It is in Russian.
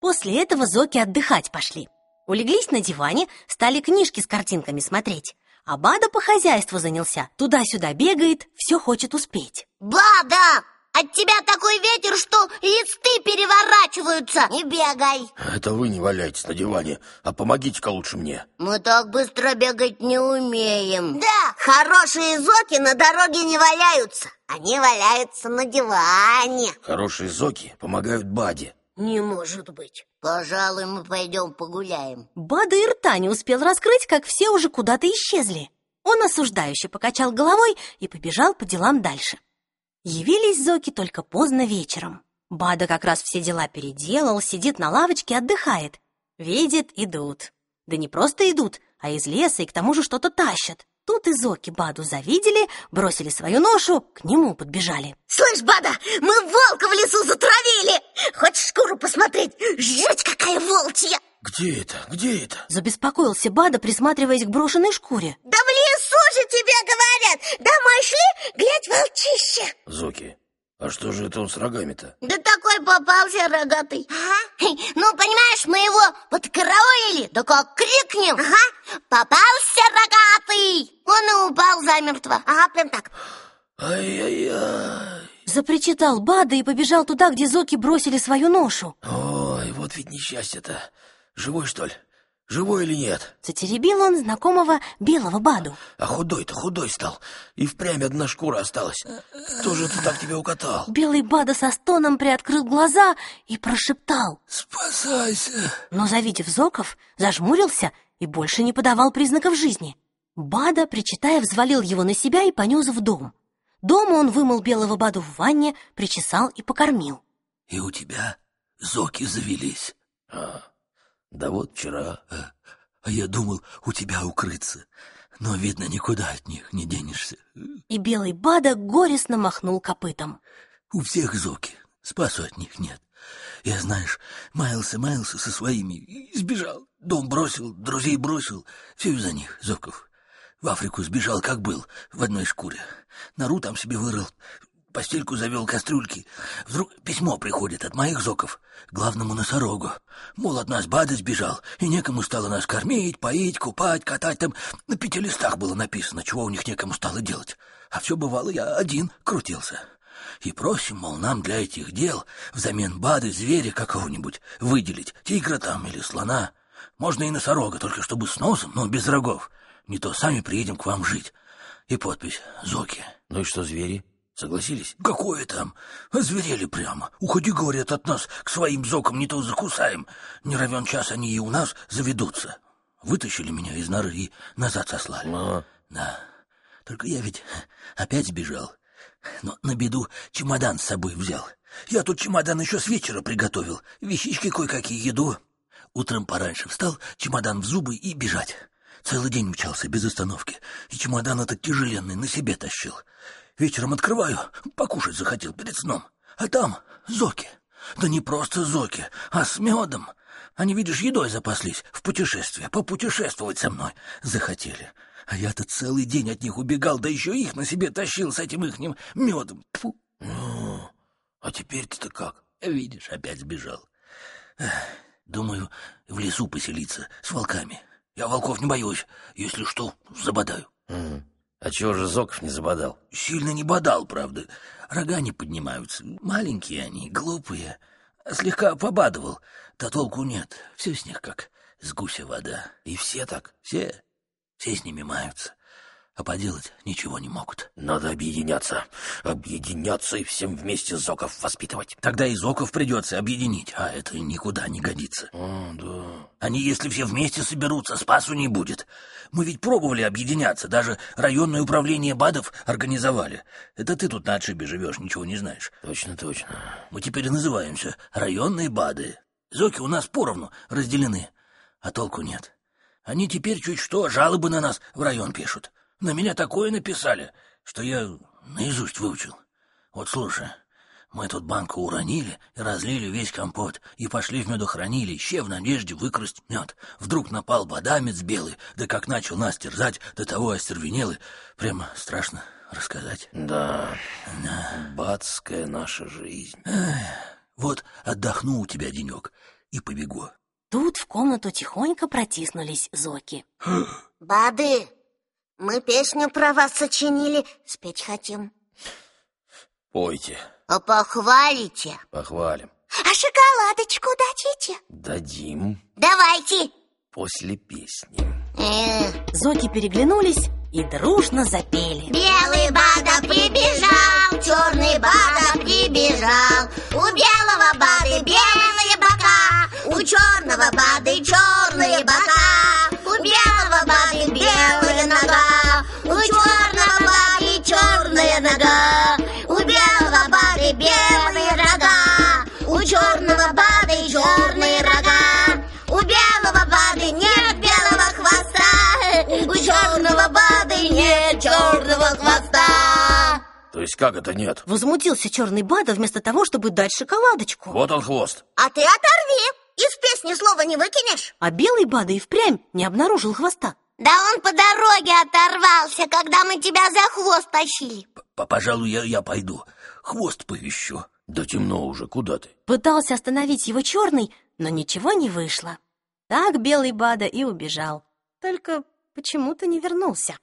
После этого зоки отдыхать пошли. Улеглись на диване, стали книжки с картинками смотреть. А Бада по хозяйству занялся. Туда-сюда бегает, все хочет успеть. Бада! От тебя такой ветер, что листы переворачиваются. Не бегай. Это вы не валяйтесь на диване, а помогите-ка лучше мне. Мы так быстро бегать не умеем. Да, хорошие зоки на дороге не валяются. Они валяются на диване. Хорошие зоки помогают Баде. Не может быть. Пожалуй, мы пойдем погуляем. Бада и рта не успел раскрыть, как все уже куда-то исчезли. Он осуждающе покачал головой и побежал по делам дальше. Явились зоки только поздно вечером. Бада как раз все дела переделал, сидит на лавочке, отдыхает. Видит, идут. Да не просто идут, а из леса и к тому же что-то тащат. Тут и зоки Баду завидели, бросили свою ношу, к нему подбежали. Слышь, Бада, мы волка в лесу затравили! Хочешь шкуру посмотреть? Жуть какая волчья! Где это? Где это? Забеспокоился Бада, присматриваясь к брошенной шкуре. Да в лесу же тебе говорят! Домой шли, глядь, волчище! Зоки, а что же это он с рогами-то? Да попался рогатый. Ага. Ну, понимаешь, мы его подкараулили, да как крикнем. Ага. Попался рогатый. Он и упал замертво. Ага, прям так. Ай-яй-яй. Запричитал Бада и побежал туда, где зоки бросили свою ношу. Ой, вот ведь несчастье-то. Живой, что ли? Живой или нет? Затеребил он знакомого белого Баду. А худой-то худой стал. И впрямь одна шкура осталась. Кто же это так тебя укатал? Белый Бада со стоном приоткрыл глаза и прошептал. Спасайся. Но, завидев зоков, зажмурился и больше не подавал признаков жизни. Бада, причитая, взвалил его на себя и понес в дом. Дома он вымыл белого Баду в ванне, причесал и покормил. И у тебя зоки завелись. А, да вот вчера. А, я думал, у тебя укрыться. Но, видно, никуда от них не денешься. И белый Бада горестно махнул копытом. У всех зоки. Спасу от них нет. Я, знаешь, маялся-маялся со своими и сбежал. Дом бросил, друзей бросил. Все из-за них, зоков. В Африку сбежал, как был, в одной шкуре. Нору там себе вырыл, постельку завел, кастрюльки. Вдруг письмо приходит от моих зоков, главному носорогу. Мол, от нас Бада сбежал, и некому стало нас кормить, поить, купать, катать. Там на пяти листах было написано, чего у них некому стало делать. А все бывало, я один крутился. И просим, мол, нам для этих дел взамен Бады зверя какого-нибудь выделить, тигра там или слона. Можно и носорога, только чтобы с носом, но без рогов. Не то сами приедем к вам жить. И подпись «Зоки». Ну и что, звери? Согласились? Какое там? Озверели прямо. Уходи, говорят, от нас к своим зокам, не то закусаем. Не равен час они и у нас заведутся. Вытащили меня из норы и назад сослали. А, Да. Только я ведь опять сбежал. Но на беду чемодан с собой взял. Я тут чемодан еще с вечера приготовил. Вещички кое-какие, еду. Утром пораньше встал, чемодан в зубы и бежать. Целый день мчался без остановки. И чемодан этот тяжеленный на себе тащил. Вечером открываю, покушать захотел перед сном. А там зоки. Да не просто зоки, а с медом. Они, видишь, едой запаслись в путешествие, попутешествовать со мной захотели. А я-то целый день от них убегал, да еще их на себе тащил с этим ихним медом. Тьфу. а теперь ты-то как? Видишь, опять сбежал. Думаю, в лесу поселиться с волками. Я волков не боюсь. Если что, забодаю. М, А чего же Зоков не забодал? Сильно не бодал, правда. Рога не поднимаются. Маленькие они, глупые. Слегка побадывал. Да толку нет. Все с них как с гуся вода. И все так? Все, все с ними маются. А поделать ничего не могут. Надо объединяться. Объединяться и всем вместе Зоков воспитывать. Тогда и зоков придется объединить, а это никуда не годится. А, да. Они, если все вместе соберутся, спасу не будет. Мы ведь пробовали объединяться, даже районное управление БАДов организовали. Это ты тут на отшибе живешь, ничего не знаешь. Точно, точно. Мы теперь и называемся районные БАДы. Зоки у нас поровну разделены, а толку нет. Они теперь чуть что жалобы на нас в район пишут. На меня такое написали, что я наизусть выучил. Вот слушай, мы тут банку уронили и разлили весь компот, и пошли в медохранилище в надежде выкрасть мед. Вдруг напал бадамец белый, да как начал нас терзать, до того остервенел, и прямо страшно рассказать. Да, Да. бацкая наша жизнь. Вот отдохну у тебя денек. и побегу. Тут в комнату тихонько протиснулись Зоки. Бады, мы песню про вас сочинили, спеть хотим. Пойте, А похвалите. похвалим. А шоколадочку дадите? Дадим Давайте. после песни. Э, Зоки переглянулись и дружно запели. Белый бада прибежал, черный бада прибежал. У белого бады белые бока, у черного бады черные бока. У белого бады белая нога, черная нога. У белого бады белые рога, у черного бады черные рога. У белого бады нет белого хвоста, у черного бады нет черного хвоста. То есть как это нет? Возмутился черный Бада вместо того, чтобы дать шоколадочку. Вот он хвост. А ты оторви, из песни слова не выкинешь. А белый Бада и впрямь не обнаружил хвоста. Да он по дороге оторвался, когда мы тебя за хвост тащили. П- Пожалуй, я, я пойду. Хвост повещу. Да темно уже, куда ты? Пытался остановить его черный, но ничего не вышло. Так белый Бада и убежал. Только почему-то не вернулся.